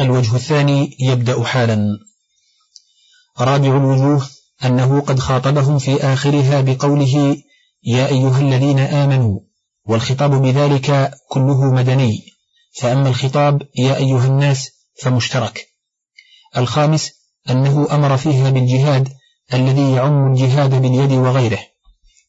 الوجه الثاني يبدأ حالا. رابع الوجوه أنه قد خاطبهم في آخرها بقوله يا أيها الذين آمنوا والخطاب بذلك كله مدني. فأما الخطاب يا أيها الناس فمشترك. الخامس أنه أمر فيها بالجهاد الذي يعم الجهاد باليد وغيره.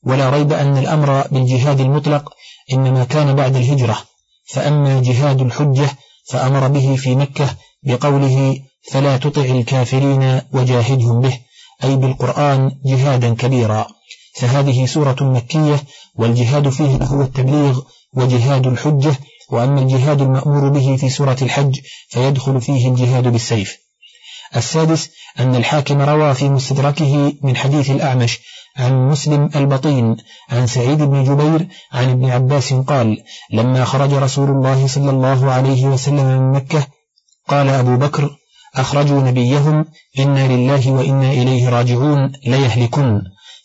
ولا ريب أن الأمر بالجهاد المطلق إنما كان بعد الهجرة. فأما جهاد الحجة فأمر به في مكة بقوله فلا تطع الكافرين وجاهدهم به أي بالقرآن جهادا كبيرا. فهذه سورة مكية والجهاد فيه هو التبليغ وجهاد الحجة وأما الجهاد المأمور به في سورة الحج فيدخل فيه الجهاد بالسيف. السادس أن الحاكم روى في مستدركه من حديث الأعمش عن مسلم البطين عن سعيد بن جبير عن ابن عباس قال لما خرج رسول الله صلى الله عليه وسلم من مكة قال أبو بكر أخرجوا نبيهم إنا لله وإنا إليه راجعون ليهلكن.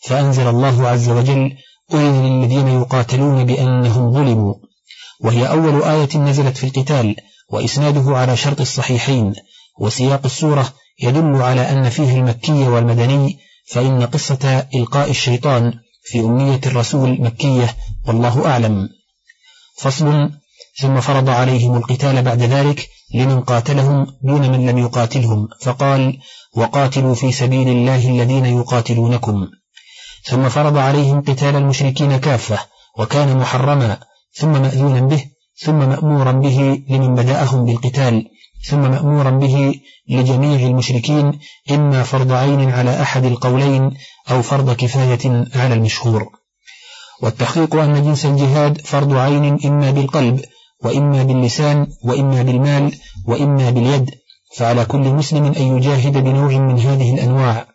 فأنزل الله عز وجل أذن للذين يقاتلون بأنهم ظلموا. وهي أول آية نزلت في القتال وإسناده على شرط الصحيحين وسياق السورة يدل على أن فيه المكي والمدني فإن قصة إلقاء الشيطان في أمنية الرسول مكية والله أعلم. فصل ثم فرض عليهم القتال بعد ذلك لمن قاتلهم دون من لم يقاتلهم فقال وقاتلوا في سبيل الله الذين يقاتلونكم. ثم فرض عليهم قتال المشركين كافة وكان محرما ثم مأذونا به ثم مأمورا به لمن بدأهم بالقتال. ثم مأمورا به لجميع المشركين إما فرض عين على أحد القولين أو فرض كفاية على المشهور. والتحقيق أن جنس الجهاد فرض عين إما بالقلب وإما باللسان وإما بالمال وإما باليد فعلى كل مسلم أن يجاهد بنوع من هذه الأنواع.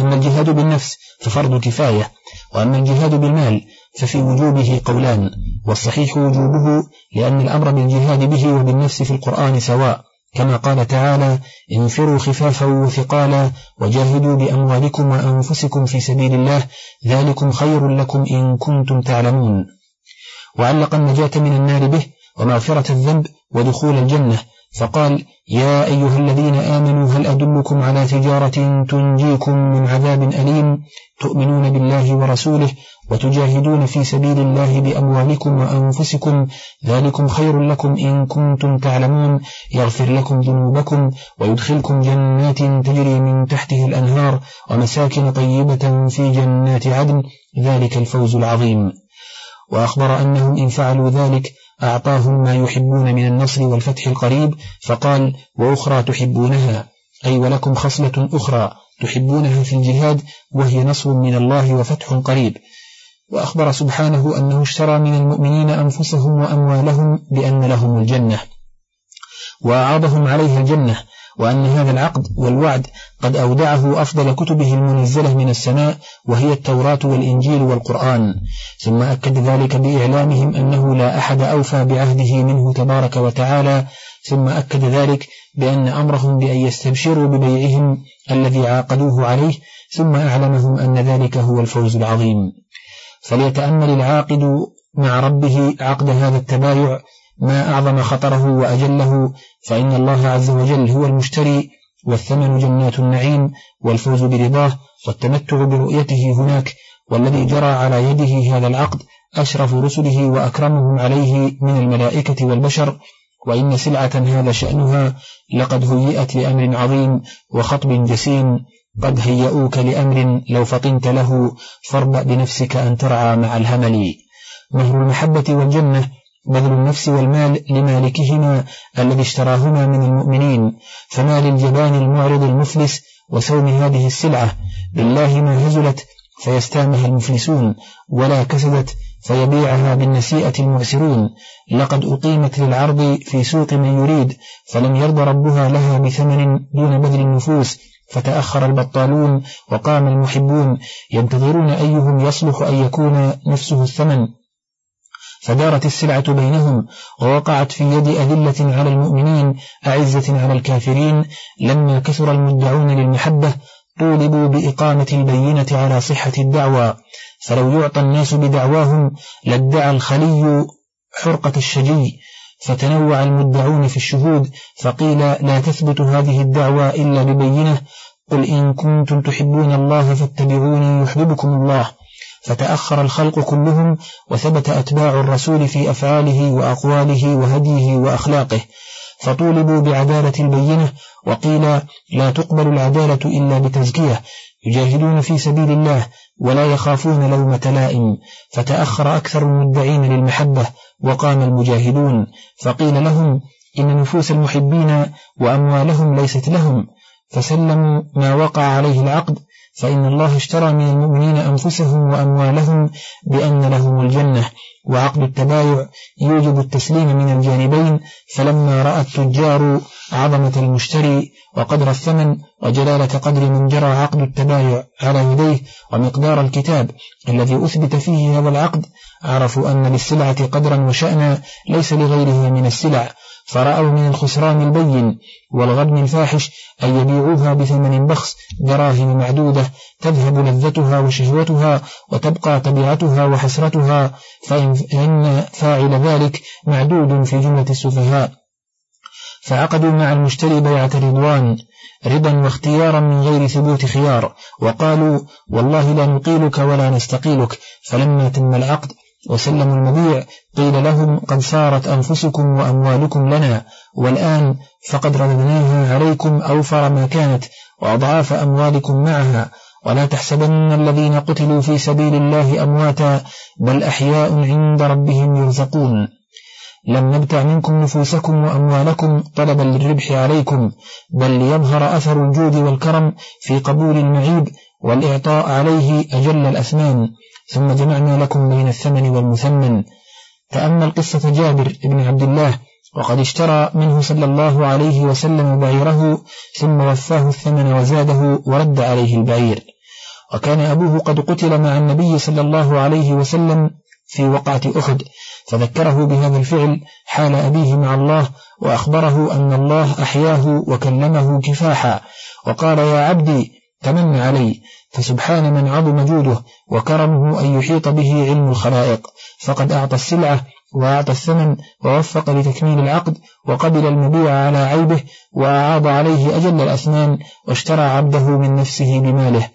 أما الجهاد بالنفس ففرض كفاية وأما الجهاد بالمال ففي وجوبه قولان والصحيح وجوبه لأن الأمر بالجهاد به وبالنفس في القرآن سواء كما قال تعالى انفروا خفافا وثقالا وجاهدوا بأموالكم وأنفسكم في سبيل الله ذلكم خير لكم إن كنتم تعلمون. وعلق النجاة من النار به ومغفرة الذنب ودخول الجنة فقال يا أيها الذين آمنوا هل أدلكم على تجارة تنجيكم من عذاب أليم؟ تؤمنون بالله ورسوله وتجاهدون في سبيل الله بأموالكم وأنفسكم. ذلكم خير لكم إن كنتم تعلمون. يغفر لكم ذنوبكم ويدخلكم جنات تجري من تحته الأنهار ومساكن طيبة في جنات عدن. ذلك الفوز العظيم. وأخبر أنهم إن فعلوا ذلك أعطاهم ما يحبون من النصر والفتح القريب. فقال وأخرى تحبونها. أي ولكم خصلة أخرى تحبونها في الجهاد وهي نصر من الله وفتح قريب. وأخبر سبحانه أنه اشترى من المؤمنين أنفسهم وأموالهم بأن لهم الجنة وأعاضهم عليها الجنة وأن هذا العقد والوعد قد أودعه أفضل كتبه المنزلة من السماء وهي التوراة والإنجيل والقرآن. ثم أكد ذلك بإعلامهم أنه لا أحد أوفى بعهده منه تبارك وتعالى. ثم أكد ذلك بأن أمرهم بأن يستبشروا ببيعهم الذي عاقدوه عليه. ثم أعلمهم أن ذلك هو الفوز العظيم. فليتأمل العاقد مع ربه عقد هذا التبايع ما أعظم خطره وأجله فإن الله عز وجل هو المشتري والثمن جنات النعيم والفوز برضاه والتمتع برؤيته هناك والذي جرى على يده هذا العقد أشرف رسله وأكرمهم عليه من الملائكة والبشر وإن سلعة هذا شأنها لقد هيئت لأمر عظيم وخطب جسيم. قد هيئوك لأمر لو فطنت له فاربأ بنفسك أن ترعى مع الهمل. مهر المحبة والجنة بذل النفس والمال لمالكهما الذي اشتراهما من المؤمنين. فما للجبان المعرض المفلس وسوم هذه السلعة؟ بالله ما هزلت فيستامها المفلسون ولا كسدت فيبيعها بالنسيئة المعسرون لقد أقيمت للعرض في سوق من يريد فلم يرضى ربها لها بثمن دون بذل النفوس. فتأخر البطالون وقام المحبون ينتظرون أيهم يصلح أن يكون نفسه الثمن. فدارت السلعة بينهم ووقعت في يد أذلة على المؤمنين أعزة على الكافرين. لما كثر المدعون للمحبة طولبوا بإقامة البينة على صحة الدعوى. فلو يعطى الناس بدعواهم لادعى الخلي حرقة الشجي. فتنوع المدعون في الشهود فقيل لا تثبت هذه الدعوى إلا ببينة قل إن كنتم تحبون الله فاتبعوني يحببكم الله. فتأخر الخلق كلهم وثبت أتباع الرسول في أفعاله وأقواله وهديه وأخلاقه. فطولبوا بعدالة البينة وقيل لا تقبل العدالة إلا بتزكية يجاهدون في سبيل الله ولا يخافون لومة لائم. فتأخر أكثر المدعين للمحبة وقام المجاهدون فقيل لهم إن نفوس المحبين وأموالهم ليست لهم فسلموا ما وقع عليه العقد فإن الله اشترى من المؤمنين أنفسهم وأموالهم بأن لهم الجنة وعقد التبايع يوجب التسليم من الجانبين فلما رأى التجار عظمة المشتري وقدر الثمن وجلالة قدر من جرى عقد التبايع على يديه ومقدار الكتاب الذي أثبت فيه هذا العقد عرفوا أن للسلعة قدرا وشأنا ليس لغيره من السلع فرأوا من الخسران البين والغبن الفاحش أن يبيعوها بثمن بخس دراهم معدودة تذهب لذتها وشهوتها وتبقى طبيعتها وحسرتها فإن فاعل ذلك معدود في جملة السفهاء. فعقدوا مع المشتري بيعة رضوان ربا واختيارا من غير ثبوت خيار وقالوا والله لا نقيلك ولا نستقيلك فلما تم العقد وسلموا المبيع قيل لهم قد صارت أنفسكم وأموالكم لنا والآن فقد رددناها عليكم أوفر ما كانت وأضعاف أموالكم معها. ولا تحسبن الذين قتلوا في سبيل الله أمواتا بل أحياء عند ربهم يرزقون. لم نبتع منكم نفوسكم وأموالكم طلبا للربح عليكم بل ليظهر أثر الجود والكرم في قبول المعيب والإعطاء عليه أجل الأثمان. ثم جمعنا لكم بين الثمن والمثمن. تأمل قصة جابر بن عبد الله وقد اشترى منه صلى الله عليه وسلم بعيره ثم وفاه الثمن وزاده ورد عليه البعير. وكان أبوه قد قتل مع النبي صلى الله عليه وسلم في وقعة أحد. فذكره بهذا الفعل حال أبيه مع الله وأخبره أن الله أحياه وكلمه كفاحا وقال يا عبدي تمن علي فسبحان من عظم جوده وكرمه أن يحيط به علم الخلائق فقد أعطى السلعة وأعطى الثمن ووفق لتكميل العقد وقبل المبيع على عيبه وأعاض عليه أجل الأثمان واشترى عبده من نفسه بماله.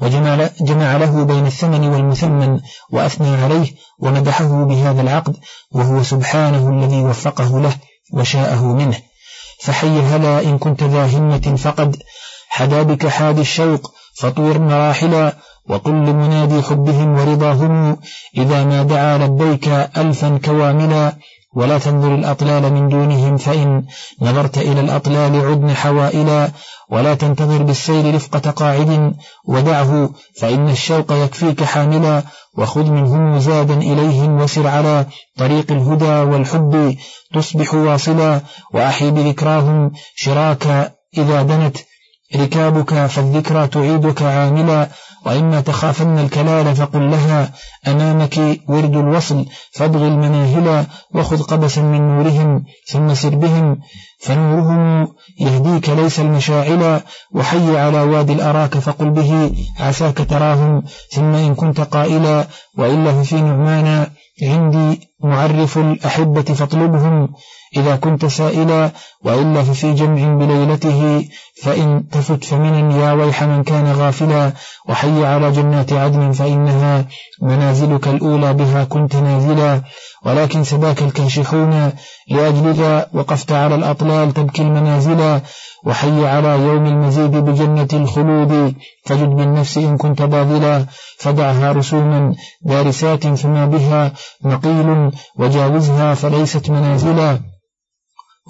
وجمع جمع له بين الثمن والمثمن وأثنى عليه ومدحه بهذا العقد وهو سبحانه الذي وفقه له وشاءه منه. فحي هلا إن كنت ذا همة فقد حدا بك حاد الشوق فطور مراحلا وقل لمنادي حبهم ورضاهم إذا ما دعا لبيك ألفا كواملا. ولا تنظر الأطلال من دونهم فإن نظرت إلى الأطلال عدن حوائلا ولا تنتظر بالسير رفقة قاعد ودعه فإن الشوق يكفيك حاملا وخذ منهم زادا إليهم وسر على طريق الهدى والحب تصبح واصلا وأحي بذكراهم شراك إذا دنت ركابك فالذكرى تعيدك عاملا. وإما تخافن الكلال فقل لها أمامك ورد الوصل فابغ المناهلا وخذ قبسا من نورهم ثم سر بهم فنورهم يهديك ليس المشاعلا وحي على وادي الأراك فقل به عساك تراهم ثم إن كنت قائلا وإلا ففي نعمانا عندي معرف الأحبة فاطلبهم إذا كنت سائلا وإلا ففي جمع بليلته فإن تفت فمنا يا ويح من كان غافلا وحي على جنات عدن فإنها منازلك الأولى بها كنت نازلا. ولكن سباك الكاشحون لأجل ذا وقفت على الأطلال تبكي المنازلا. وحي على يوم المزيد بجنة الخلود فجد بالنفس إن كنت باذلا فدعها رسوما دارسات فما بها نقيل وجاوزها فليست منازلا.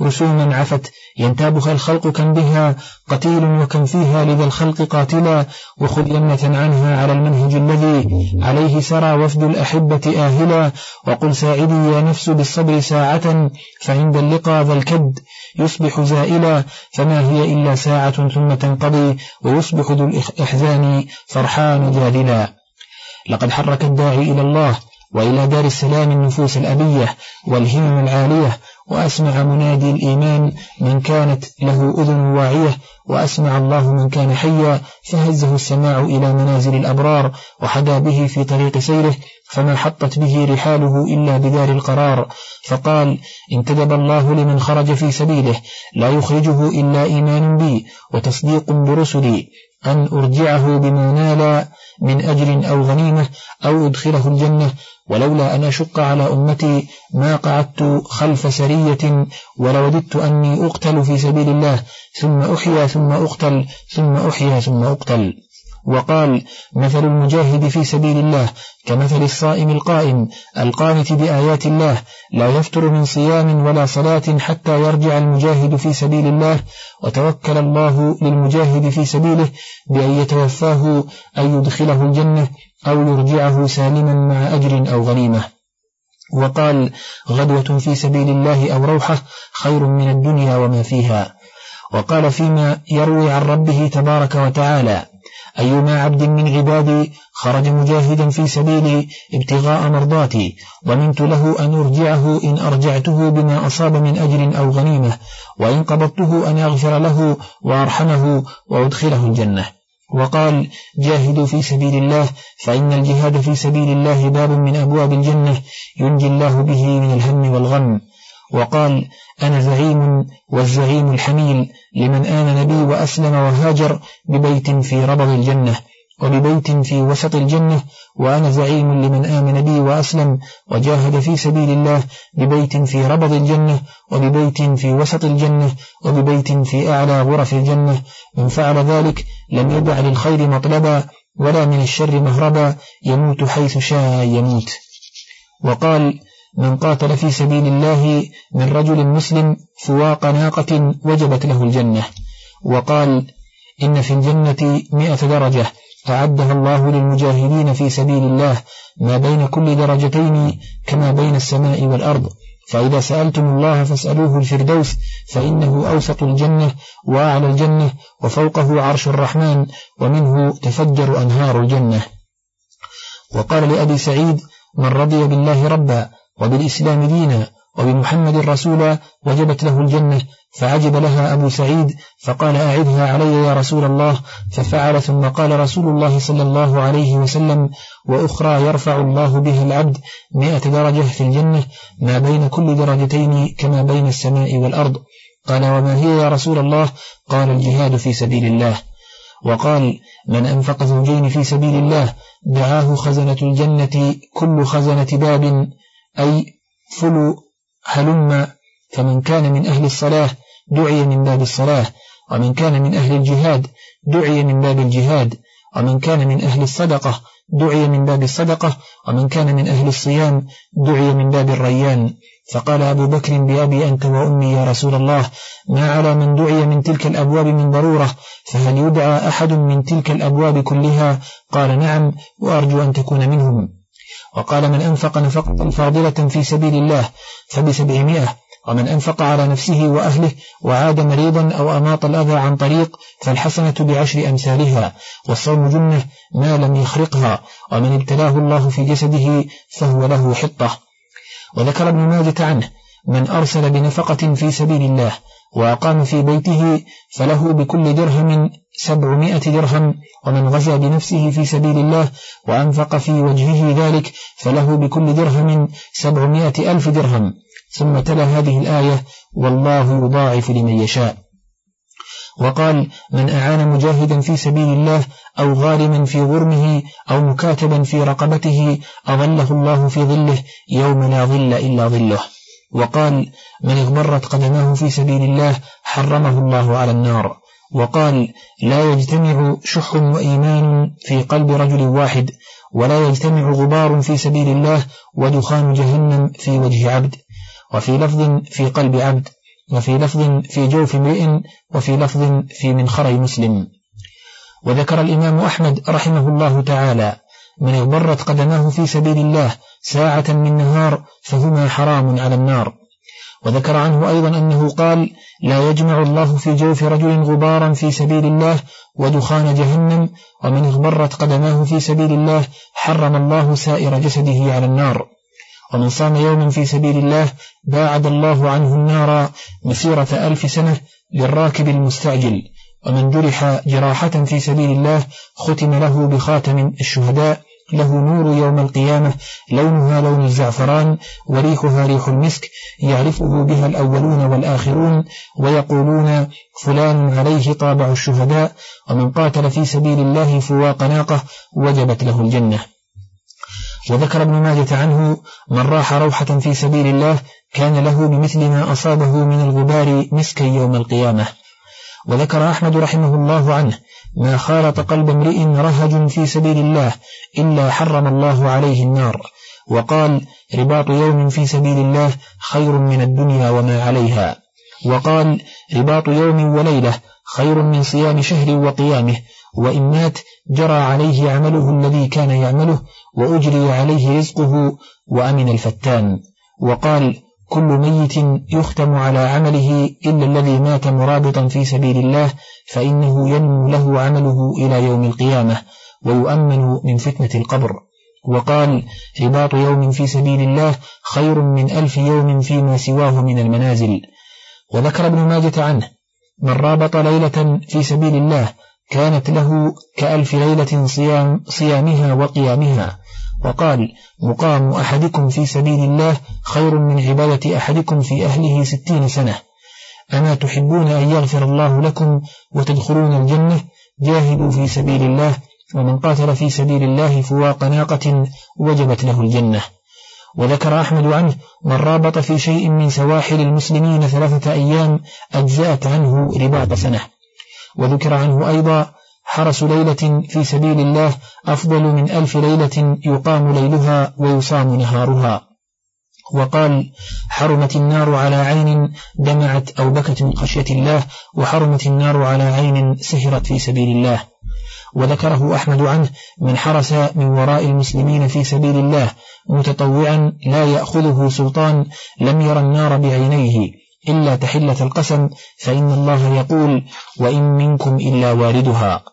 رسوما عفت ينتابها الخلق كم بها قتيل وكم فيها لذا الخلق قاتلا وخذ يمنة عنها على المنهج الذي عليه سرى وفد الأحبة آهلا. وقل ساعدي يا نفس بالصبر ساعة فعند اللقى ذا الكد يصبح زائلا. فما هي إلا ساعة ثم تنقضي ويصبح ذو الإحزان فرحان جادلا. لقد حرك الداعي إلى الله وإلى دار السلام النفوس الأبية والهمم العالية وأسمع منادي الإيمان من كانت له أذن واعية وأسمع الله من كان حيا فهزه السماع إلى منازل الأبرار وحدا به في طريق سيره فما حطت به رحاله إلا بدار القرار. فقال انتدب الله لمن خرج في سبيله لا يخرجه إلا إيمان بي وتصديق برسلي. أن أرجعه بما نال من أجر أو غنيمة أو أدخله الجنة ولولا أن أشق على أمتي ما قعدت خلف سرية ولوددت أني أقتل في سبيل الله ثم أحيا ثم أقتل ثم أحيا ثم أقتل. وقال مثل المجاهد في سبيل الله كمثل الصائم القائم القانت بآيات الله لا يفتر من صيام ولا صلاة حتى يرجع المجاهد في سبيل الله وتوكل الله للمجاهد في سبيله بأن يتوفاه أن يدخله الجنة أو يرجعه سالما مع أجر أو غنيمة. وقال غدوة في سبيل الله أو روحة خير من الدنيا وما فيها. وقال فيما يروي عن ربه تبارك وتعالى أيما عبد من عبادي خرج مجاهدا في سبيلي ابتغاء مرضاتي ضمنت له أن أرجعه إن أرجعته بما أصاب من أجر أو غنيمة وإن قبضته أن أغفر له وأرحمه وأدخله الجنة. وقال جاهدوا في سبيل الله فإن الجهاد في سبيل الله باب من أبواب الجنة ينجي الله به من الهم والغم. وقال أنا زعيم والزعيم الحميل لمن آمن بي وأسلم وهاجر ببيت في ربض الجنة وببيت في وسط الجنة وأنا زعيم لمن آمن بي وأسلم وجاهد في سبيل الله ببيت في ربض الجنة وببيت في وسط الجنة وببيت في أعلى غرف الجنة. من فعل ذلك لم يدع للخير مطلبا ولا من الشر مهربا. يموت حيث شاء يموت. وقال من قاتل في سبيل الله من رجل مسلم فواق ناقة وجبت له الجنة. وقال إن في الجنة مئة درجة أعدها الله للمجاهدين في سبيل الله ما بين كل درجتين كما بين السماء والأرض. فإذا سألتم الله فاسألوه الفردوس فإنه أوسط الجنة وأعلى الجنة وفوقه عرش الرحمن ومنه تفجر أنهار الجنة. وقال لأبي سعيد من رضي بالله ربا وبالإسلام دينا وبمحمد رسولا وجبت له الجنة فعجب لها أبو سعيد فقال أعدها علي يا رسول الله ففعل ثم قال رسول الله صلى الله عليه وسلم وأخرى يرفع الله بها العبد مئة درجة في الجنة ما بين كل درجتين كما بين السماء والأرض. قال وما هي يا رسول الله؟ قال الجهاد في سبيل الله. وقال من أنفق زوجين في سبيل الله دعاه خزنة الجنة كل خزنة باب. أي فلو هلم فمن كان من أهل الصلاة دعي من باب الصلاة ومن كان من أهل الجهاد دعي من باب الجهاد ومن كان من أهل الصدقة دعي من باب الصدقة ومن كان من أهل الصيام دعي من باب الريان. فقال أبو بكر بأبي أنت وأمي يا رسول الله ما على من دعي من تلك الأبواب من ضرورة فهل يدعى أحد من تلك الأبواب كلها؟ قال نعم وأرجو أن تكون منهم. وقال من أنفق نفقة فاضلة في سبيل الله فبسبعمائة ومن أنفق على نفسه وأهله وعاد مريضا أو أماط الأذى عن طريق فالحسنة بعشر أمثالها والصوم جنة ما لم يخرقها ومن ابتلاه الله في جسده فهو له حطة. وذكر ابن ماجة عنه من أرسل بنفقة في سبيل الله وأقام في بيته فله بكل درهم سبعمائة درهم ومن غزا بنفسه في سبيل الله وأنفق في وجهه ذلك فله بكل درهم سبعمائة ألف درهم. ثم تلا هذه الآية والله يضاعف لمن يشاء وقال من أعان مجاهدا في سبيل الله أو غارما في غرمه أو مكاتبا في رقبته أظله الله في ظله يوم لا ظل إلا ظله وقال من اغمرت قدماه في سبيل الله حرمه الله على النار. وقال لا يجتمع شح وإيمان في قلب رجل واحد ولا يجتمع غبار في سبيل الله ودخان جهنم في وجه عبد. وفي لفظ في قلب عبد وفي لفظ في جوف امرئ وفي لفظ في منخر مسلم. وذكر الإمام أحمد رحمه الله تعالى من اغبرت قدماه في سبيل الله ساعة من نهار فهما حرام على النار. وذكر عنه أيضا أنه قال لا يجمع الله في جوف رجل غبارا في سبيل الله ودخان جهنم ومن اغبرت قدماه في سبيل الله حرم الله سائر جسده على النار. ومن صام يوما في سبيل الله باعد الله عنه النار مسيرة ألف سنة للراكب المستعجل. ومن جرح جراحة في سبيل الله ختم له بخاتم الشهداء. له نور يوم القيامة لونها لون الزعفران وريحها ريح المسك يعرفه بها الأولون والآخرون ويقولون فلان عليه طابع الشهداء ومن قاتل في سبيل الله فواق ناقة وجبت له الجنة. وذكر ابن ماجة عنه من راح روحة في سبيل الله كان له بمثل ما أصابه من الغبار مسكا يوم القيامة. وذكر أحمد رحمه الله عنه ما خالط قلب امرئ رهج في سبيل الله إلا حرم الله عليه النار. وقال رباط يوم في سبيل الله خير من الدنيا وما عليها. وقال رباط يوم وليلة خير من صيام شهر وقيامه. وإن مات جرى عليه عمله الذي كان يعمله وأجري عليه رزقه وأمن الفتان. وقال كل ميت يختم على عمله إلا الذي مات مرابطا في سبيل الله فإنه ينمو له عمله إلى يوم القيامة ويؤمن من فتنة القبر. وقال رباط يوم في سبيل الله خير من ألف يوم فيما سواه من المنازل. وذكر ابن ماجة عنه من رابط ليلة في سبيل الله كانت له كألف ليلة صيام صيامها وقيامها. وقال مقام أحدكم في سبيل الله خير من عبادة أحدكم في أهله ستين سنة. أما تحبون أن يغفر الله لكم وتدخلون الجنة جاهدوا في سبيل الله ومن قاتل في سبيل الله فواق ناقة وجبت له الجنة. وذكر أحمد عنه من رابط في شيء من سواحل المسلمين ثلاثة أيام أجزأت عنه رباط سنة وذكر عنه أيضا حرس ليلة في سبيل الله أفضل من ألف ليلة يقام ليلها ويصام نهارها. وقال حرمت النار على عين دمعت أو بكت من خشية الله وحرمت النار على عين سهرت في سبيل الله. وذكره أحمد عنه من حرس من وراء المسلمين في سبيل الله متطوعا لا يأخذه سلطان لم ير النار بعينيه إلا تحلة القسم فإن الله يقول وإن منكم إلا واردها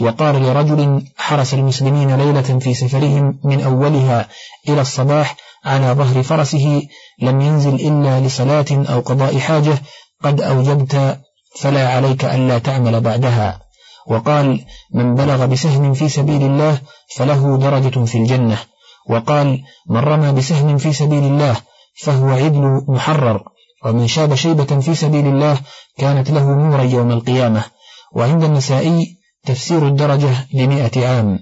وقال لرجل حرس المسلمين ليلة في سفرهم من أولها إلى الصباح على ظهر فرسه لم ينزل إلا لصلاة أو قضاء حاجة قد أوجبت فلا عليك ألا تعمل بعدها. وقال من بلغ بسهم في سبيل الله فله درجة في الجنة. وقال من رمى بسهم في سبيل الله فهو عدل محرر. ومن شاب شيبة في سبيل الله كانت له نورا يوم القيامة. وعند النسائي تفسير الدرجة لمئة عام.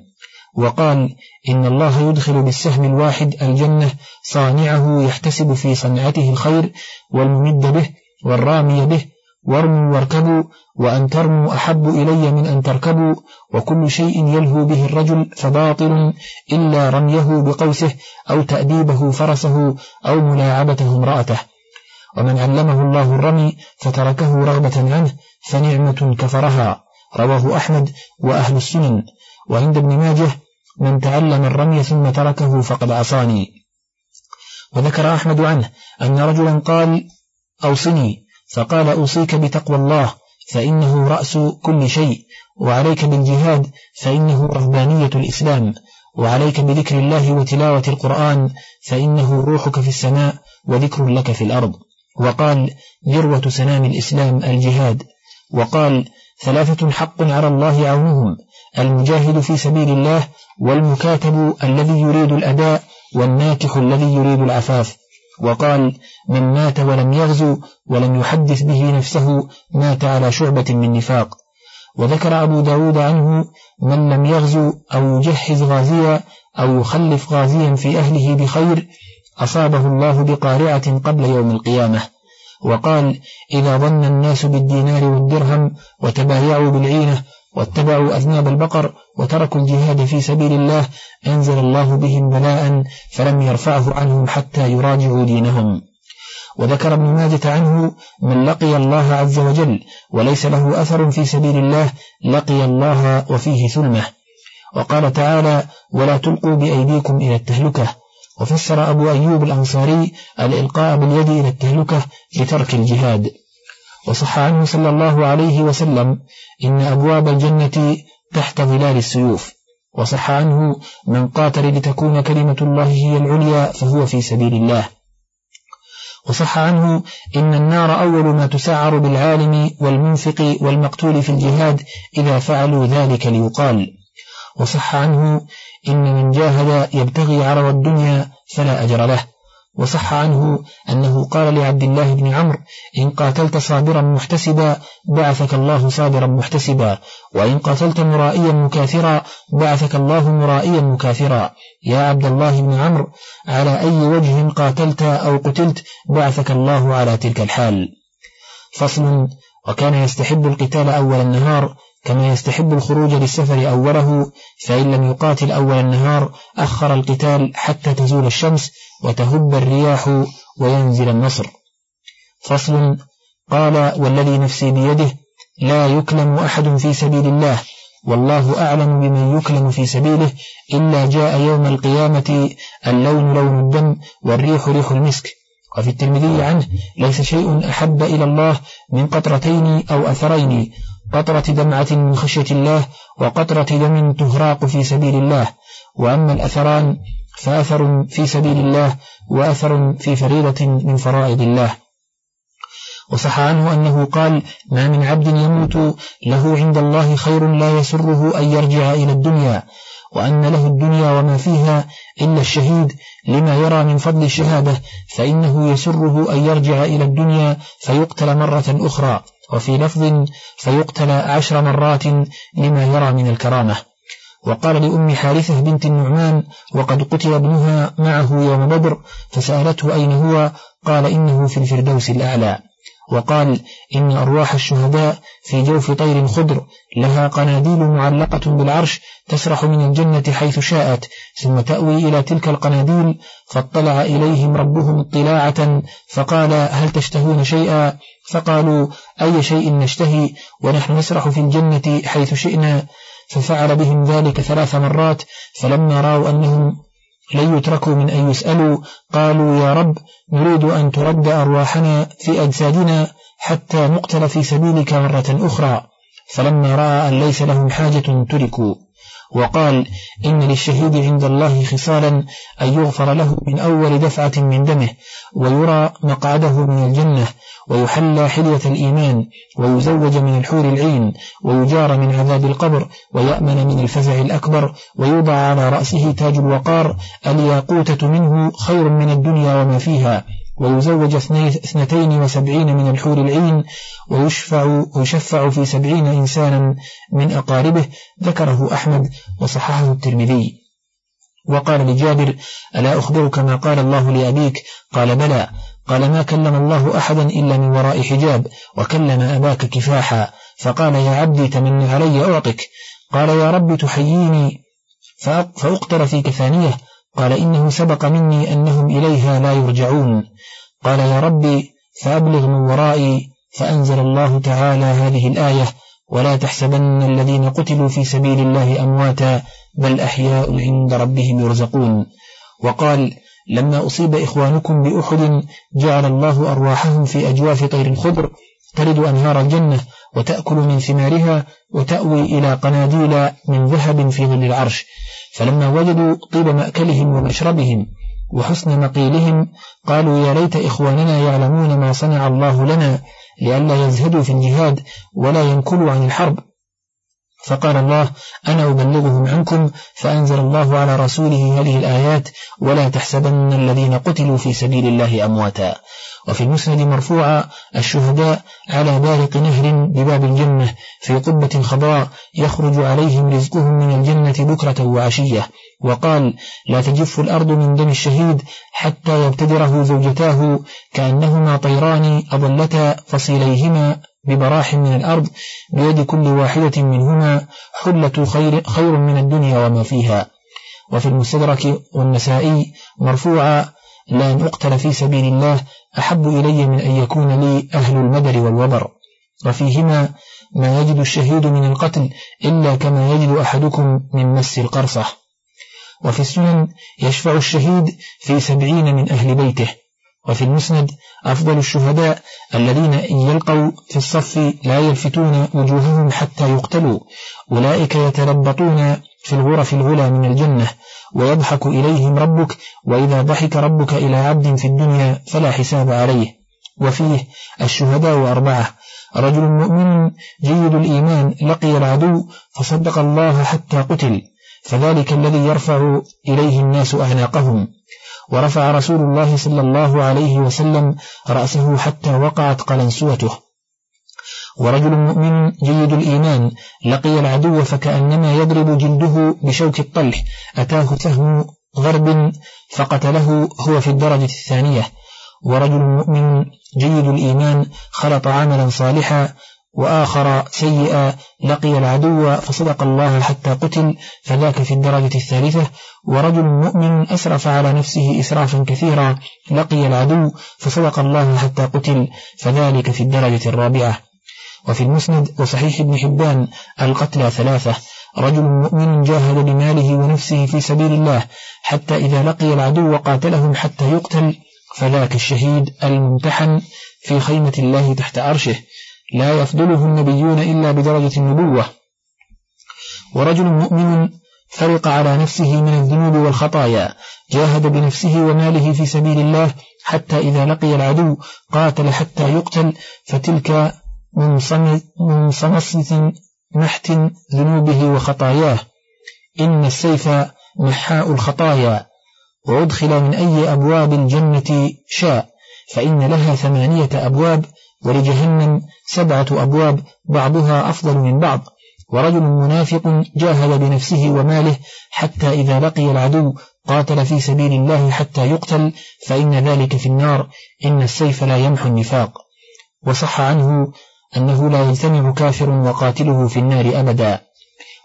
وقال إن الله يدخل بالسهم الواحد الجنة صانعه يحتسب في صنعته الخير والممد به والرامي به وارموا واركبوا وأن ترموا أحب إلي من أن تركبوا وكل شيء يلهو به الرجل فباطل إلا رميه بقوسه أو تأديبه فرسه أو ملاعبته امرأته. ومن علمه الله الرمي فتركه رغبة عنه فنعمة كفرها. رواه أحمد وأهل السنن. وعند ابن ماجه من تعلم الرمي ثم تركه فقد عصاني. وذكر أحمد عنه أن رجلا قال أوصني. فقال أوصيك بتقوى الله فإنه رأس كل شيء. وعليك بالجهاد فإنه رهبانية الإسلام. وعليك بذكر الله وتلاوة القرآن فإنه روحك في السماء وذكر لك في الأرض. وقال ذروة سنام الإسلام الجهاد. وقال ثلاثة حق على الله عونهم المجاهد في سبيل الله والمكاتب الذي يريد الأداء والناكح الذي يريد العفاف. وقال من مات ولم يغزو ولم يحدث به نفسه مات على شعبة من نفاق. وذكر أبو داود عنه من لم يغزو أو يجهز غازيا أو يخلف غازيا في أهله بخير أصابه الله بقارعة قبل يوم القيامة. وقال إذا ظن الناس بالدينار والدرهم وتبايعوا بالعينة واتبعوا أذناب البقر وتركوا الجهاد في سبيل الله أنزل الله بهم بلاء فلم يرفعه عنهم حتى يراجعوا دينهم. وذكر ابن ماجة عنه من لقي الله عز وجل وليس له أثر في سبيل الله لقي الله وفيه ثلمة. وقال تعالى ولا تلقوا بأيديكم إلى التهلكة. وفسر أبو أيوب الأنصاري الإلقاء باليد إلى التهلكة لترك الجهاد. وصح عنه صلى الله عليه وسلم إن أبواب الجنة تحت ظلال السيوف. وصح عنه من قاتل لتكون كلمة الله هي العليا فهو في سبيل الله. وصح عنه إن النار أول ما تسعر بالعالم والمنفق والمقتول في الجهاد إذا فعلوا ذلك ليقال. وصح عنه إن من جاهد يبتغي عرض الدنيا فلا أجر له. وصح عنه أنه قال لعبد الله بن عمرو إن قاتلت صابرا محتسبا بعثك الله صابرا محتسبا وإن قاتلت مرائيا مكاثرا بعثك الله مرائيا مكاثرا يا عبد الله بن عمرو على أي وجه قاتلت أو قتلت بعثك الله على تلك الحال؟ فصل. وكان يستحب القتال أول النهار كما يستحب الخروج للسفر أوله فإن لم يقاتل أول النهار أخر القتال حتى تزول الشمس وتهب الرياح وينزل النصر. فصل قال والذي نفسي بيده لا يكلم أحد في سبيل الله والله أعلم بمن يكلم في سبيله إلا جاء يوم القيامة اللون لون الدم والريح ريح المسك. وفي الترمذي عنه ليس شيء أحب إلى الله من قطرتين أو أثرين قطرة دمعة من خشية الله وقطرة دم تهراق في سبيل الله. وأما الأثران فأثر في سبيل الله وأثر في فريضة من فرائض الله. وصح عنه أنه قال ما من عبد يموت له عند الله خير لا يسره أن يرجع إلى الدنيا وأن له الدنيا وما فيها إلا الشهيد لما يرى من فضل الشهادة فإنه يسره أن يرجع إلى الدنيا فيقتل مرة أخرى. وفي لفظ فيقتل عشر مرات لما يرى من الكرامة. وقال لأم حارثة بنت النعمان وقد قتل ابنها معه يوم بدر فسألته أين هو؟ قال إنه في الفردوس الأعلى. وقال إن أرواح الشهداء في جوف طير خضر لها قناديل معلقة بالعرش تسرح من الجنة حيث شاءت ثم تأوي إلى تلك القناديل فاطلع إليهم ربهم اطلاعة فقال هل تشتهون شيئا؟ فقالوا أي شيء نشتهي ونحن نسرح في الجنة حيث شئنا؟ ففعل بهم ذلك ثلاث مرات فلما رأوا أنهم لن يتركوا من أن يسألوا قالوا يا رب نريد أن ترد أرواحنا في أجسادنا حتى نقتل في سبيلك مرة أخرى. فلما رأى أن ليس لهم حاجة تركوا. وقال إن للشهيد عند الله خصالا أن يغفر له من أول دفعة من دمه ويرى مقعده من الجنة ويحلى حلية الإيمان ويزوج من الحور العين ويجار من عذاب القبر ويأمن من الفزع الأكبر ويوضع على رأسه تاج الوقار الياقوتة منه خير من الدنيا وما فيها ويزوج اثنتين وسبعين من الحور العين ويشفع, ويشفع في سبعين إنسانا من أقاربه ذكره أحمد وصححه الترمذي. وقال لجابر ألا أخبرك ما قال الله لأبيك؟ قال بلى. قال ما كلم الله أحدا إلا من وراء حجاب وكلم أباك كفاحا. فقال يا عبدي تمن علي أعطك. قال يا رب تحييني. فأقتر في كثانية قال إنه سبق مني أنهم إليها لا يرجعون. قال يا ربي فأبلغ من ورائي فأنزل الله تعالى هذه الآية. ولا تحسبن الذين قتلوا في سبيل الله أمواتا بل أحياء عند ربهم يرزقون. وقال لما أصيب إخوانكم بأحد جعل الله أرواحهم في أجواف طير خضر ترد أنهار الجنة وتأكل من ثمارها وتأوي إلى قناديل من ذهب في ظل العرش. فلما وجدوا طيب مأكلهم ومشربهم وحسن مقيلهم قالوا يا ليت إخواننا يعلمون ما صنع الله لنا لئلا يزهدوا في الجهاد ولا ينكلوا عن الحرب. فقال الله أنا أبلغهم عنكم فأنزل الله على رسوله هذه الآيات ولا تحسبن الذين قتلوا في سبيل الله أمواتا. وفي المسند مرفوعا الشهداء على بارق نهر بباب الجنة في قبة خضراء يخرج عليهم رزقهم من الجنة بكرة وعشية. وقال لا تجف الأرض من دم الشهيد حتى يبتدره زوجتاه كأنهما طيران أضلتا فصيليهما ببراح من الأرض بيد كل واحدة منهما حلة خير, خير من الدنيا وما فيها. وفي المستدرك والنسائي مرفوعا لأن أقتل في سبيل الله أحب إلي من أن يكون لي أهل المدر والوبر. وفيهما ما يجد الشهيد من القتل إلا كما يجد أحدكم من مس القرصة. وفي السنن يشفع الشهيد في سبعين من أهل بيته. وفي المسند أفضل الشهداء الذين إن يلقوا في الصف لا يلفتون وجوههم حتى يقتلوا. أولئك يتربطون في الغرف العلى من الجنة ويضحك إليهم ربك وإذا ضحك ربك إلى عبد في الدنيا فلا حساب عليه. وفيه الشهداء أربعة. رجل مؤمن جيد الإيمان لقي العدو فصدق الله حتى قتل. فذلك الذي يرفع إليه الناس أعناقهم. ورفع رسول الله صلى الله عليه وسلم رأسه حتى وقعت قلنسوته. ورجل مؤمن جيد الإيمان لقي العدو فكأنما يضرب جلده بشوك الطلح أتاه سهم غرب فقتله هو في الدرجة الثانية. ورجل مؤمن جيد الإيمان خلط عملا صالحا وآخر سيئا لقي العدو فصدق الله حتى قتل فذاك في الدرجة الثالثة. ورجل مؤمن أسرف على نفسه إسرافا كثيرا لقي العدو فصدق الله حتى قتل فذلك في الدرجة الرابعة. وفي المسند وصحيح ابن حبان القتلى ثلاثة. رجل مؤمن جاهد بماله ونفسه في سبيل الله حتى إذا لقي العدو قاتلهم حتى يقتل فذاك الشهيد الممتحن في خيمة الله تحت عرشه. لا يفضله النبيون إلا بدرجة النبوة. ورجل مؤمن فرق على نفسه من الذنوب والخطايا. جاهد بنفسه وماله في سبيل الله حتى إذا لقي العدو قاتل حتى يقتل فتلك منصمص محت ذنوبه وخطاياه. إن السيف محاء الخطايا. وأدخل من أي أبواب الجنة شاء فإن لها ثمانية أبواب ولجهنم سبعة أبواب بعضها أفضل من بعض. ورجل منافق جاهد بنفسه وماله حتى إذا لقي العدو قاتل في سبيل الله حتى يقتل فإن ذلك في النار. إن السيف لا يمحو النفاق. وصح عنه أنه لا يجتمع كافر وقاتله في النار أبدا.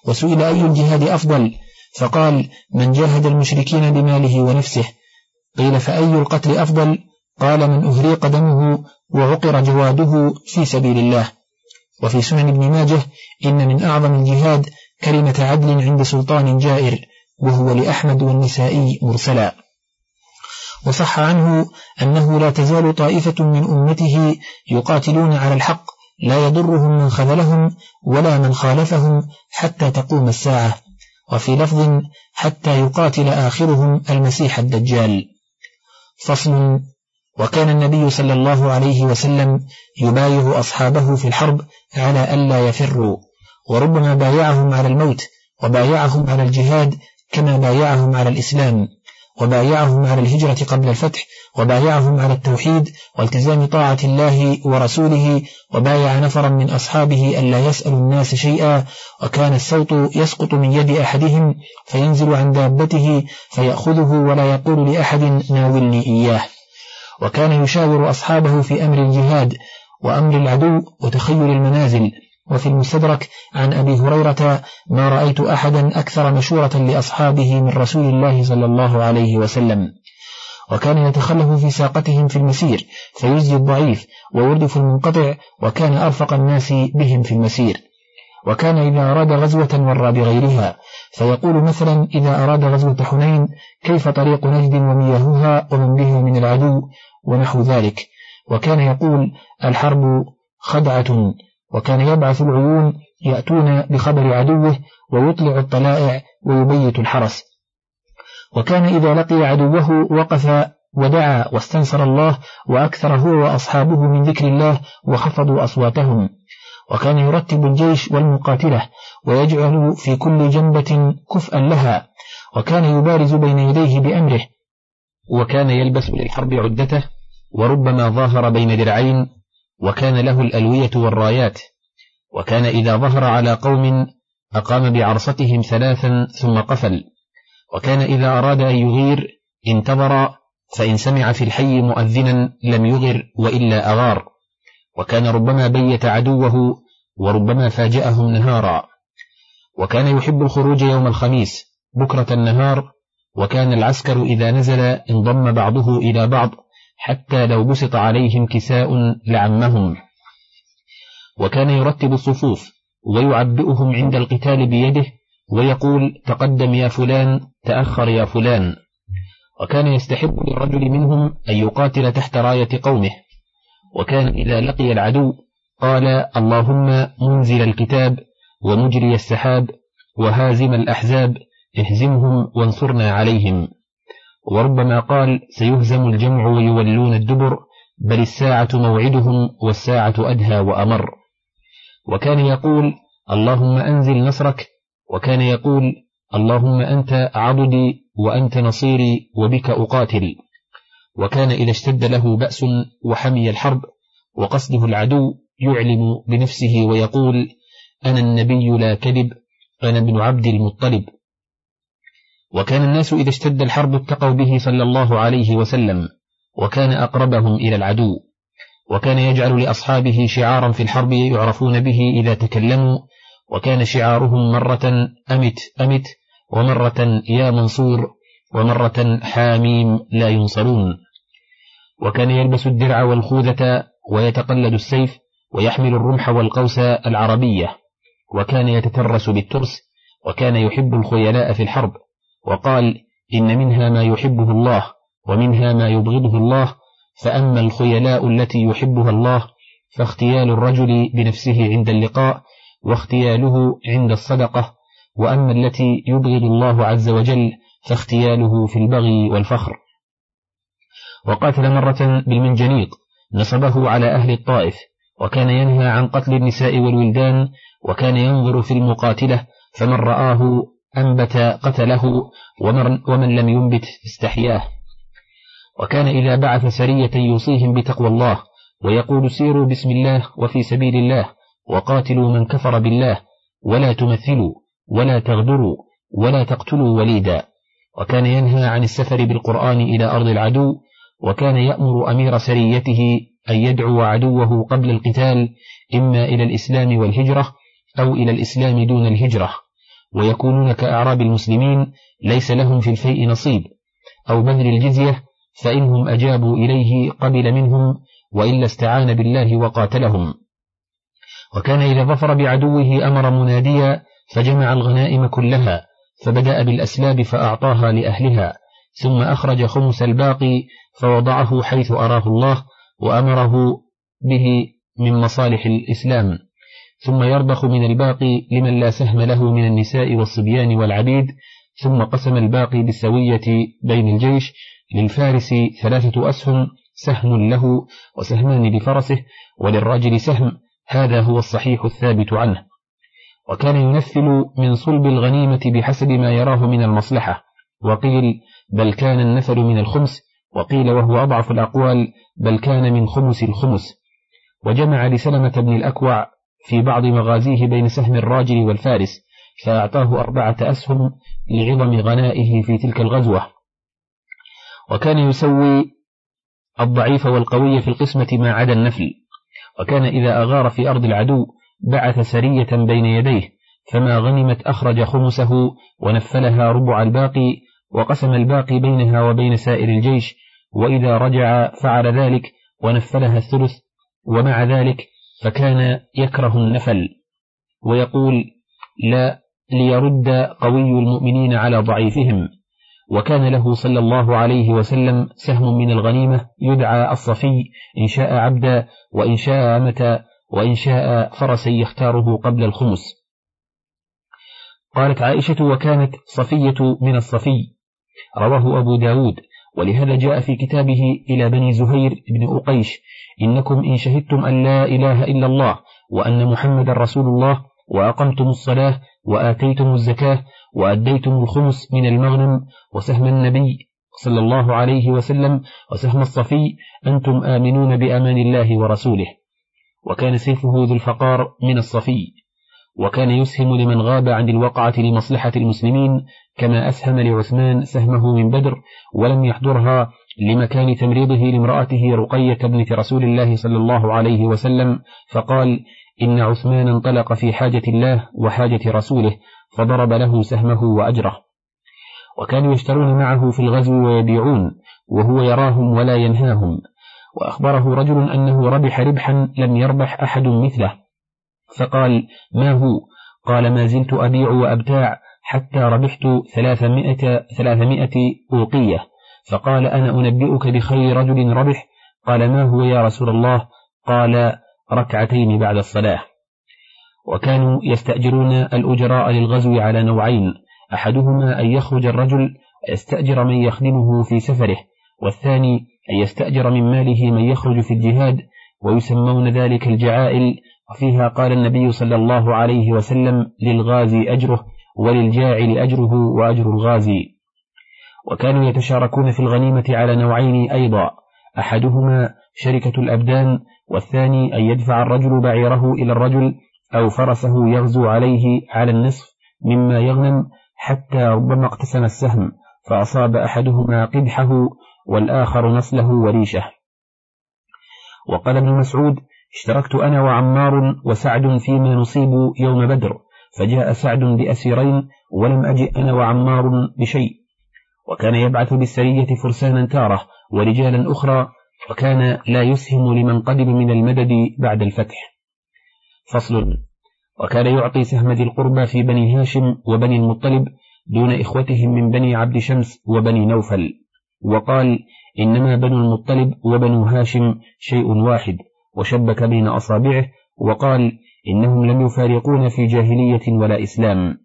وسئل أي الجهاد أفضل؟ فقال من جاهد المشركين بماله ونفسه. قيل فأي القتل أفضل؟ قال من أهريق دمه وعقر جواده في سبيل الله. وفي سنن ابن ماجه إن من أعظم الجهاد كلمة عدل عند سلطان جائر وهو لأحمد والنسائي مرسلا. وصح عنه أنه لا تزال طائفة من أمته يقاتلون على الحق لا يضرهم من خذلهم ولا من خالفهم حتى تقوم الساعة. وفي لفظ حتى يقاتل آخرهم المسيح الدجال. فصل وكان النبي صلى الله عليه وسلم يبايع أصحابه في الحرب على ألا يفروا وربما بايعهم على الموت وبايعهم على الجهاد كما بايعهم على الإسلام وبايعهم على الهجرة قبل الفتح وبايعهم على التوحيد والتزام طاعة الله ورسوله وبايع نفرا من أصحابه ألا يسأل الناس شيئا وكان الصوت يسقط من يد أحدهم فينزل عن دابته فيأخذه ولا يقول لأحد ناولني إياه. وكان يشاور أصحابه في أمر الجهاد وأمر العدو وتخيل المنازل. وفي المستدرك عن أبي هريرة ما رأيت أحدا أكثر مشورة لأصحابه من رسول الله صلى الله عليه وسلم. وكان يتخلف في ساقتهم في المسير فيزجي الضعيف ويردف المنقطع وكان أرفق الناس بهم في المسير. وكان إذا أراد غزوة ورى بغيرها فيقول مثلا إذا أراد غزوة حنين كيف طريق نجد ومياهها ومن به من العدو ونحو ذلك. وكان يقول الحرب خدعة وكان يبعث العيون يأتون بخبر عدوه ويطلع الطلائع ويبيت الحرس. وكان إذا لقي عدوه وقف ودعا واستنصر الله وأكثر هو وأصحابه من ذكر الله وخفضوا أصواتهم. وكان يرتب الجيش والمقاتلة ويجعل في كل جنبة كفءا لها. وكان يبارز بين يديه بأمره وكان يلبس للحرب عدته وربما ظاهر بين درعين وكان له الألوية والرايات وكان إذا ظهر على قوم أقام بعرصتهم ثلاثا ثم قفل وكان إذا أراد أن يغير انتظر فإن سمع في الحي مؤذنا لم يغر وإلا أغار وكان ربما بيت عدوه وربما فاجأهم نهارا وكان يحب الخروج يوم الخميس بكرة النهار وكان العسكر إذا نزل انضم بعضه إلى بعض حتى لو بسط عليهم كساء لعمهم. وكان يرتب الصفوف ويعبئهم عند القتال بيده ويقول تقدم يا فلان تأخر يا فلان. وكان يستحب للرجل منهم أن يقاتل تحت راية قومه. وكان إذا لقي العدو قال اللهم منزل الكتاب ومجري السحاب وهازم الأحزاب اهزمهم وانصرنا عليهم. وربما قال سيهزم الجمع ويولون الدبر بل الساعة موعدهم والساعة أدهى وأمر. وكان يقول اللهم أنزل نصرك وكان يقول اللهم أنت عضدي وأنت نصيري وبك أقاتل. وكان إذا اشتد له بأس وحمي الحرب وقصده العدو يعلم بنفسه ويقول أنا النبي لا كذب أنا ابن عبد المطلب. وكان الناس إذا اشتد الحرب اتقوا به صلى الله عليه وسلم وكان أقربهم إلى العدو وكان يجعل لأصحابه شعارا في الحرب يعرفون به إذا تكلموا وكان شعارهم مرة أمت أمت ومرة يا منصور ومرة حاميم لا ينصرون. وكان يلبس الدرع والخوذة ويتقلد السيف ويحمل الرمح والقوس العربية وكان يتترس بالترس وكان يحب الخيلاء في الحرب. وقال إن منها ما يحبه الله ومنها ما يبغضه الله فأما الخيلاء التي يحبها الله فاختيال الرجل بنفسه عند اللقاء واختياله عند الصدقة وأما التي يبغض الله عز وجل فاختياله في البغي والفخر. وقاتل مرة بالمنجنيق نصبه على أهل الطائف وكان ينهى عن قتل النساء والولدان وكان ينظر في المقاتلة فمن رآه أنبت قتله ومن لم ينبت استحياه. وكان إذا بعث سرية يوصيهم بتقوى الله ويقول سيروا بسم الله وفي سبيل الله وقاتلوا من كفر بالله ولا تمثلوا ولا تغدروا ولا تقتلوا وليدا. وكان ينهى عن السفر بالقرآن إلى أرض العدو وكان يأمر أمير سريته أن يدعو عدوه قبل القتال إما إلى الإسلام والهجرة أو إلى الإسلام دون الهجرة. ويكونون كأعراب المسلمين ليس لهم في الفيء نصيب أو بذل الجزية فإنهم أجابوا إليه قبل منهم وإلا استعان بالله وقاتلهم. وكان إذا ظفر بعدوه أمر مناديا فجمع الغنائم كلها فبدأ بالأسلاب فأعطاها لأهلها ثم أخرج خمس الباقي فوضعه حيث أراه الله وأمره به من مصالح الإسلام. ثم يربخ من الباقي لمن لا سهم له من النساء والصبيان والعبيد ثم قسم الباقي بالسوية بين الجيش للفارس ثلاثة أسهم سهم له وسهمان لفرسه وللراجل سهم هذا هو الصحيح الثابت عنه. وكان ينفل من صلب الغنيمة بحسب ما يراه من المصلحة وقيل بل كان النفل من الخمس وقيل وهو أضعف الأقوال بل كان من خمس الخمس. وجمع لسلمة بن الأكوع في بعض مغازيه بين سهم الراجل والفارس فأعطاه أربعة أسهم لعظم غنائه في تلك الغزوة. وكان يسوي الضعيف والقوي في القسمة ما عدا النفل. وكان إذا أغار في أرض العدو بعث سرية بين يديه فما غنمت أخرج خمسه ونفلها ربع الباقي وقسم الباقي بينها وبين سائر الجيش وإذا رجع فعل ذلك ونفلها الثلث ومع ذلك فكان يكره النفل ويقول لا ليرد قوي المؤمنين على ضعيفهم. وكان له صلى الله عليه وسلم سهم من الغنيمة يدعى الصفي إن شاء عبدا وإن شاء أمة وإن شاء فرسا يختاره قبل الخمس. قالت عائشة وكانت صفية من الصفي. رواه أبو داود. ولهذا جاء في كتابه إلى بني زهير بن أقيش إنكم إن شهدتم أن لا إله إلا الله وأن محمد رسول الله وأقمتم الصلاة وآتيتم الزكاة وأديتم الخمس من المغنم وسهم النبي صلى الله عليه وسلم وسهم الصفي أنتم آمنون بأمان الله ورسوله. وكان سيفه ذو الفقار من الصفي. وكان يسهم لمن غاب عن الوقعة لمصلحة المسلمين كما أسهم لعثمان سهمه من بدر ولم يحضرها لمكان تمريضه لامرأته رقية ابنة رسول الله صلى الله عليه وسلم فقال إن عثمان انطلق في حاجة الله وحاجة رسوله فضرب له سهمه وأجره. وكانوا يشترون معه في الغزو ويبيعون وهو يراهم ولا ينهاهم. وأخبره رجل أنه ربح ربحا لم يربح أحد مثله. فقال ما هو؟ قال ما زلت أبيع وأبتاع حتى ربحت ثلاثمائة, ثلاثمائة أوقية. فقال أنا أنبئك بخير رجل ربح. قال ما هو يا رسول الله؟ قال ركعتين بعد الصلاة. وكانوا يستأجرون الأجراء للغزو على نوعين أحدهما أن يخرج الرجل يستأجر من يخدمه في سفره والثاني أن يستأجر من ماله من يخرج في الجهاد ويسمون ذلك الجعائل وفيها قال النبي صلى الله عليه وسلم للغازي أجره وللجاعل أجره وأجر الغازي. وكانوا يتشاركون في الغنيمة على نوعين أيضا أحدهما شركة الأبدان والثاني أن يدفع الرجل بعيره إلى الرجل أو فرسه يغزو عليه على النصف مما يغنم حتى ربما اقتسم السهم فأصاب أحدهما قدحه والآخر نسله وريشه. وقال ابن مسعود اشتركت أنا وعمار وسعد فيما نصيب يوم بدر فجاء سعد بأسيرين ولم أجئ أنا وعمار بشيء. وكان يبعث بالسرية فرسانا تارة ورجالا أخرى وكان لا يسهم لمن قدم من المدد بعد الفتح. فصل. وكان يعطي سهم ذي القربى في بني هاشم وبني المطلب دون إخوتهم من بني عبد شمس وبني نوفل وقال إنما بنو المطلب وبنو هاشم شيء واحد. وشبك بين أصابعه وقال إنهم لم يفارقون في جاهلية ولا إسلام.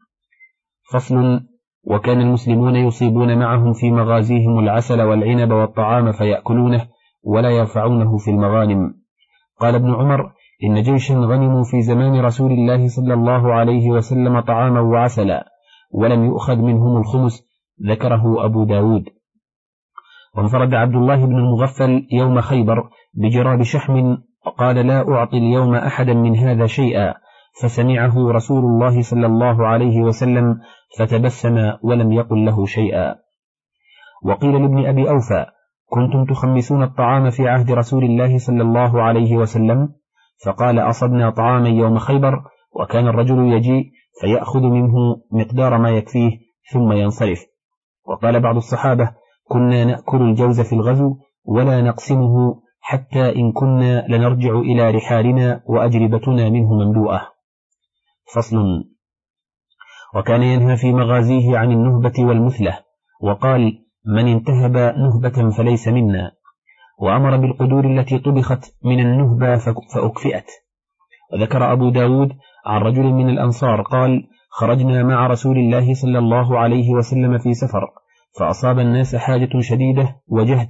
فصل وكان المسلمون يصيبون معهم في مغازيهم العسل والعنب والطعام فيأكلونه ولا يرفعونه في المغانم. قال ابن عمر إن جيشا غنموا في زمان رسول الله صلى الله عليه وسلم طعاما وعسلا ولم يؤخذ منهم الخمس ذكره أبو داود. وانفرد عبد الله بن المغفل يوم خيبر بجراب شحم وقال لا أعطي اليوم أحدا من هذا شيئا. فسمعه رسول الله صلى الله عليه وسلم فتبسم ولم يقل له شيئا. وقيل لابن أبي أوفى كنتم تخمسون الطعام في عهد رسول الله صلى الله عليه وسلم؟ فقال أصبنا طعاما يوم خيبر وكان الرجل يجيء فيأخذ منه مقدار ما يكفيه ثم ينصرف. وقال بعض الصحابة كنا نأكل الجوز في الغزو ولا نقسمه حتى إن كنا لنرجع إلى رحالنا وأجربتنا منه مملوءة. فصل. وكان ينهى في مغازيه عن النهبة والمثلة وقال من انتهب نهبة فليس منا. وأمر بالقدور التي طبخت من النهبة فأكفئت. وذكر أبو داود عن رجل من الأنصار قال خرجنا مع رسول الله صلى الله عليه وسلم في سفر فأصاب الناس حاجة شديدة وجهد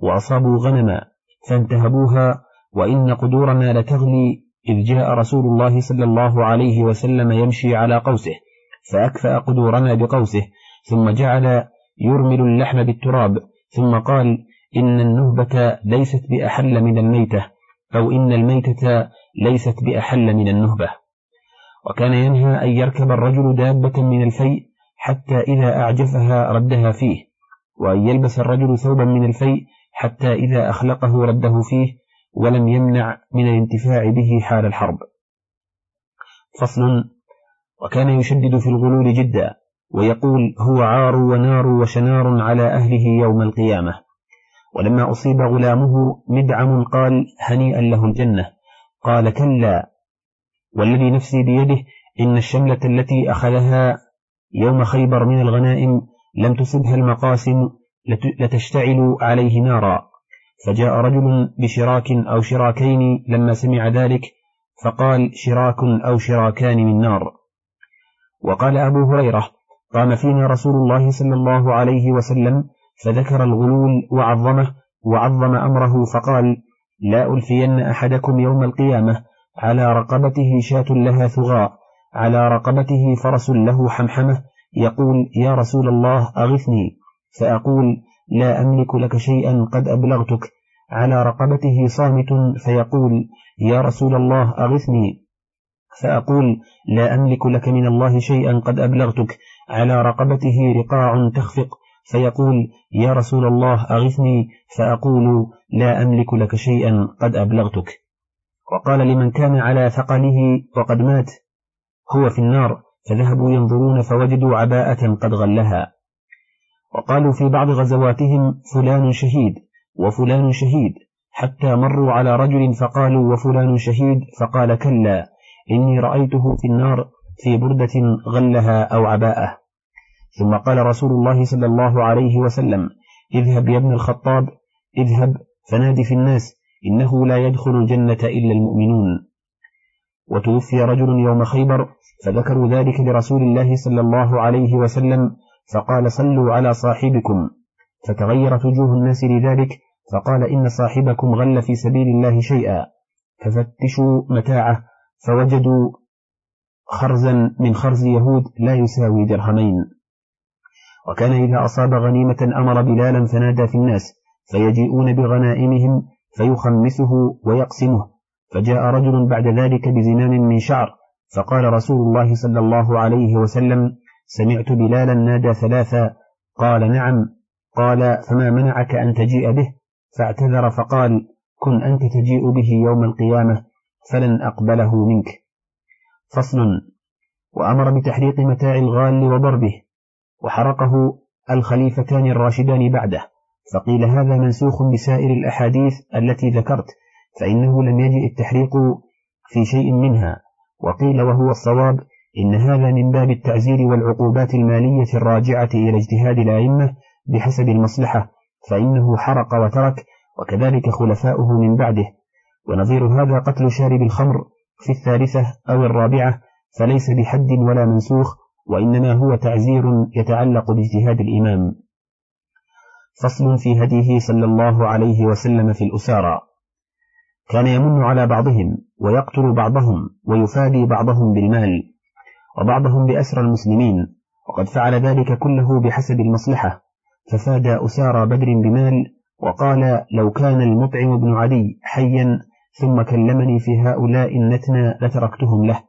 وأصابوا غنما. فانتهبوها وإن قدورنا لتغلي إذ جاء رسول الله صلى الله عليه وسلم يمشي على قوسه فأكفأ قدورنا بقوسه ثم جعل يرمل اللحم بالتراب ثم قال إن النهبة ليست بأحل من الميتة أو إن الميتة ليست بأحل من النهبة. وكان ينهى أن يركب الرجل دابة من الفيء حتى إذا أعجفها ردها فيه وأن يلبس الرجل ثوبا من الفيء حتى إذا أخلقه رده فيه ولم يمنع من الانتفاع به حال الحرب. فصل وكان يشدد في الغلول جدا ويقول هو عار ونار وشنار على أهله يوم القيامة. ولما أصيب غلامه مدعم قال هنيئا له الجنة قال كلا. والذي نفسي بيده إن الشملة التي أخذها يوم خيبر من الغنائم لم تصبها المقاسم لتشتعل عليه نارا. فجاء رجل بشراك أو شراكين لما سمع ذلك فقال شراك أو شراكان من نار. وقال أبو هريرة قام فينا رسول الله صلى الله عليه وسلم فذكر الغلول وعظمه وعظم أمره فقال لا ألفين أحدكم يوم القيامة على رقبته شاة لها ثغاء على رقبته فرس له حمحمة يقول يا رسول الله أغثني فأقول لا أملك لك شيئا قد أبلغتك. على رقبته صامت فيقول يا رسول الله أغثني. فأقول لا أملك لك من الله شيئا قد أبلغتك. على رقبته رقاع تخفق فيقول يا رسول الله أغثني. فأقول لا أملك لك شيئا قد أبلغتك. وقال لمن كان على ثقله وقد مات هو في النار. فذهبوا ينظرون فوجدوا عباءة قد غلها. وقالوا في بعض غزواتهم فلان شهيد وفلان شهيد حتى مروا على رجل فقالوا وفلان شهيد فقال كلا إني رأيته في النار في بردة غلها أو عباءة. ثم قال رسول الله صلى الله عليه وسلم اذهب يا ابن الخطاب اذهب فنادي في الناس إنه لا يدخل الجنة إلا المؤمنون. وتوفي رجل يوم خيبر فذكروا ذلك لرسول الله صلى الله عليه وسلم فقال صلوا على صاحبكم. فتغيرت وجوه الناس لذلك فقال إن صاحبكم غل في سبيل الله شيئا. ففتشوا متاعه فوجدوا خرزا من خرز يهود لا يساوي درهمين. وكان إذا أصاب غنيمة أمر بلالا فنادى في الناس فيجيئون بغنائمهم فيخمسه ويقسمه. فجاء رجل بعد ذلك بزمام من شعر فقال رسول الله صلى الله عليه وسلم سمعت بلالا نادى ثلاثا قال نعم. قال فما منعك أن تجيء به؟ فاعتذر فقال كن أنت تجيء به يوم القيامة فلن أقبله منك. فصل. وأمر بتحريق متاع الغال وضربه. وحرقه الخليفتان الراشدان بعده. فقيل هذا منسوخ بسائر الأحاديث التي ذكرت فإنه لم يجئ التحريق في شيء منها. وقيل وهو الصواب إن هذا من باب التعزير والعقوبات المالية الراجعة إلى اجتهاد الأئمة بحسب المصلحة فإنه حرق وترك وكذلك خلفاؤه من بعده. ونظير هذا قتل شارب الخمر في الثالثة أو الرابعة فليس بحد ولا منسوخ وإنما هو تعزير يتعلق باجتهاد الإمام. فصل في هديه صلى الله عليه وسلم في الأسارى. كان يمن على بعضهم ويقتل بعضهم ويفادي بعضهم بالمال. وبعضهم بأسر المسلمين وقد فعل ذلك كله بحسب المصلحة ففاد أسارى بدر بمال وقال لو كان المطعم بن علي حيا ثم كلمني في هؤلاء النتنى لتركتهم له.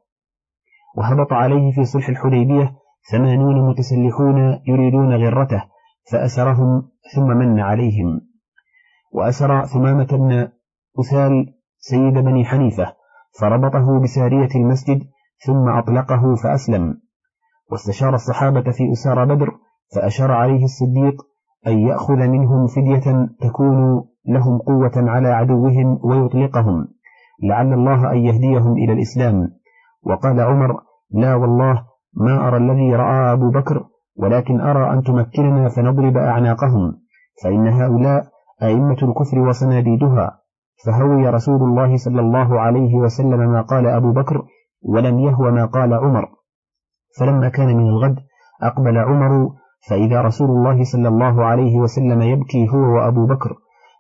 وهبط عليه في صلح الحديبية ثمانون متسلحون يريدون غرته فأسرهم ثم من عليهم. وأسر ثمامة بن أثال سيد بني حنيفة فربطه بسارية المسجد ثم أطلقه فأسلم. واستشار الصحابة في أسار بدر فأشار عليه الصديق أن يأخذ منهم فدية تكون لهم قوة على عدوهم ويطلقهم لعل الله أن يهديهم إلى الإسلام. وقال عمر لا والله ما أرى الذي رأى أبو بكر ولكن أرى أن تمكننا فنضرب أعناقهم فإن هؤلاء أئمة الكفر وصناديدها. فهوي رسول الله صلى الله عليه وسلم ما قال أبو بكر ولم يهو ما قال عمر. فلما كان من الغد أقبل عمر فإذا رسول الله صلى الله عليه وسلم يبكي هو وأبو بكر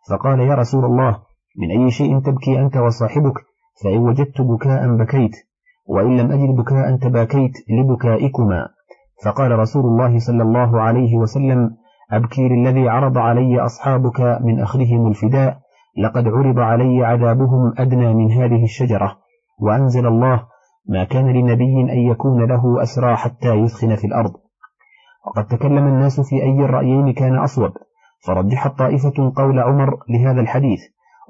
فقال يا رسول الله من أي شيء تبكي أنت وصاحبك؟ فإن وجدت بكاء بكيت وإن لم أجد بكاء تباكيت لبكائكما. فقال رسول الله صلى الله عليه وسلم أبكي للذي عرض علي أصحابك من أخذهم الفداء لقد عرض علي عذابهم أدنى من هذه الشجرة. وأنزل الله ما كان لنبي أن يكون له أسرى حتى يثخن في الأرض. وقد تكلم الناس في أي الرأيين كان أصوب. فرجحت طائفة قول عمر لهذا الحديث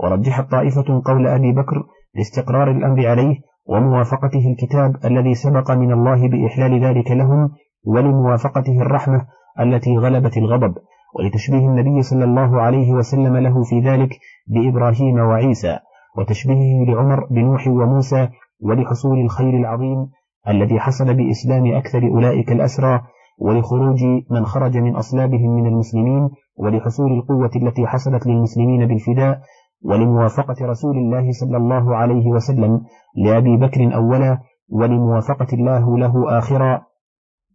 ورجحت طائفة قول أبي بكر لاستقرار الأمر عليه وموافقته الكتاب الذي سبق من الله بإحلال ذلك لهم ولموافقته الرحمة التي غلبت الغضب ولتشبيه النبي صلى الله عليه وسلم له في ذلك بإبراهيم وعيسى وتشبيهه لعمر بنوح وموسى ولحصول الخير العظيم الذي حصل بإسلام أكثر أولئك الأسرى ولخروج من خرج من أصلابهم من المسلمين ولحصول القوة التي حصلت للمسلمين بالفداء ولموافقة رسول الله صلى الله عليه وسلم لأبي بكر أولا ولموافقة الله له آخرا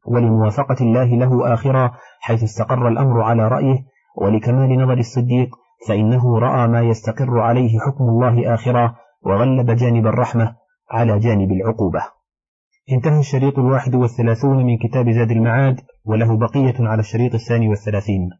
ولموافقة الله له آخرا حيث استقر الأمر على رأيه ولكمال نظر الصديق فإنه رأى ما يستقر عليه حكم الله آخرا وغلب جانب الرحمة. على جانب العقوبة. انتهى الشريط الواحد والثلاثون من كتاب زاد المعاد وله بقية على الشريط الثاني والثلاثين.